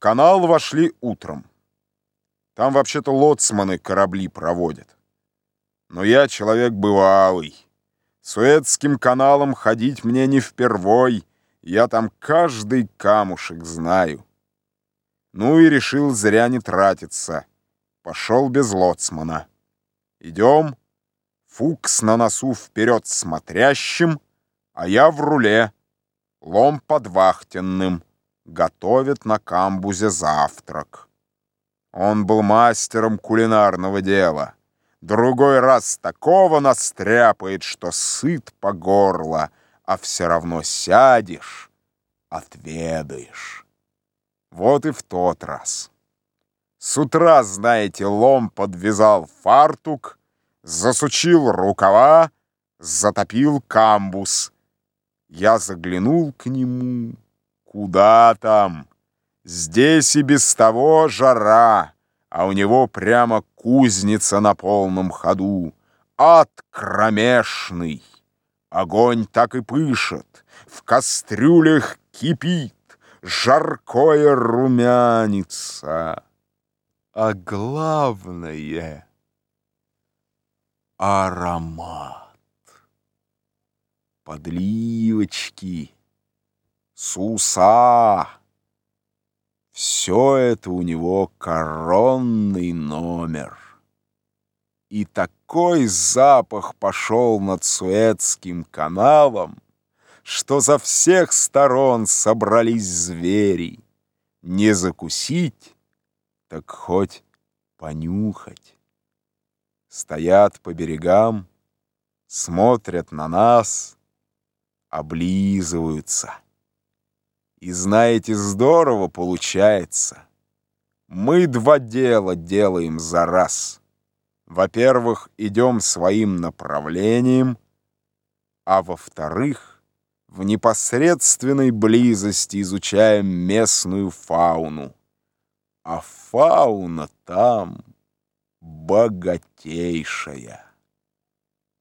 канал вошли утром. Там вообще-то лоцманы корабли проводят. Но я человек бывалый. Суэцким каналом ходить мне не впервой. Я там каждый камушек знаю. Ну и решил зря не тратиться. Пошел без лоцмана. Идем. Фукс на носу вперед смотрящим, а я в руле, лом под вахтенным готовит на камбузе завтрак. Он был мастером кулинарного дела. Другой раз такого настряпает, что сыт по горло, а все равно сядешь, отведаешь. Вот и в тот раз. С утра, знаете, лом подвязал фартук, засучил рукава, затопил камбуз. Я заглянул к нему — Куда там? Здесь и без того жара, а у него прямо кузница на полном ходу. Ад кромешный. Огонь так и пышет, в кастрюлях кипит, жаркое румянится. А главное — аромат. Подливочки — Суса. Все это у него коронный номер. И такой запах пошел над Суэцким каналом, что за всех сторон собрались звери. Не закусить, так хоть понюхать. Стоят по берегам, смотрят на нас, облизываются. И знаете, здорово получается. Мы два дела делаем за раз. Во-первых, идем своим направлением, а во-вторых, в непосредственной близости изучаем местную фауну. А фауна там богатейшая.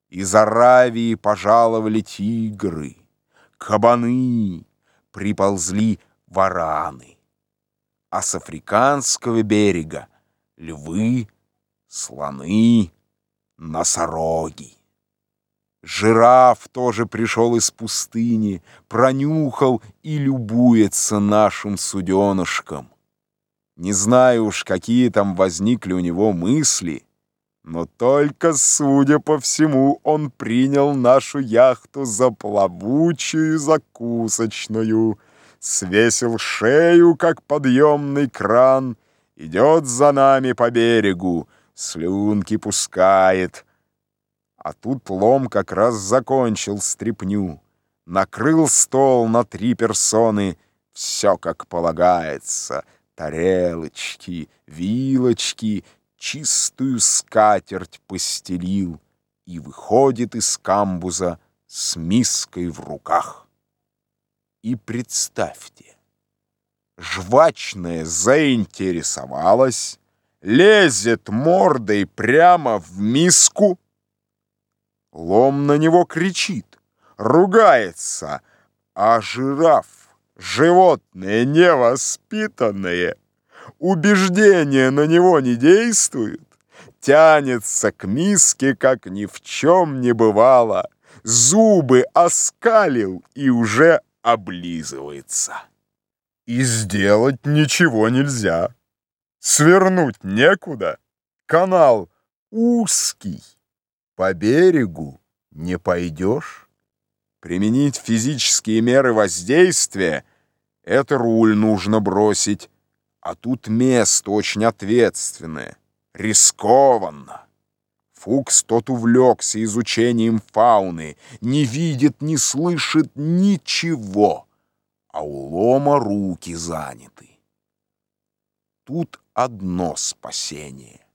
Из Аравии пожаловали тигры, кабаны, приползли вараны, а с африканского берега — львы, слоны, носороги. Жираф тоже пришел из пустыни, пронюхал и любуется нашим суденышком. Не знаю уж, какие там возникли у него мысли, но только, судя по всему, он принял нашу яхту за плавучую закусочную, свесил шею, как подъемный кран, идет за нами по берегу, слюнки пускает. А тут лом как раз закончил стряпню, накрыл стол на три персоны, все как полагается, тарелочки, вилочки — чистую скатерть постелил и выходит из камбуза с миской в руках. И представьте, жвачная заинтересовалась, лезет мордой прямо в миску, лом на него кричит, ругается, а жираф, животное невоспитанное, убеждение на него не действует, тянется к миске, как ни в чем не бывало, зубы оскалил и уже облизывается. И сделать ничего нельзя. Свернуть некуда. Канал узкий. По берегу не пойдешь. Применить физические меры воздействия — это руль нужно бросить, а тут место очень ответственное, рискованно. Фукс тот увлекся изучением фауны, не видит, не слышит ничего, а у Лома руки заняты. Тут одно спасение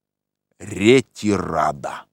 — ретирада.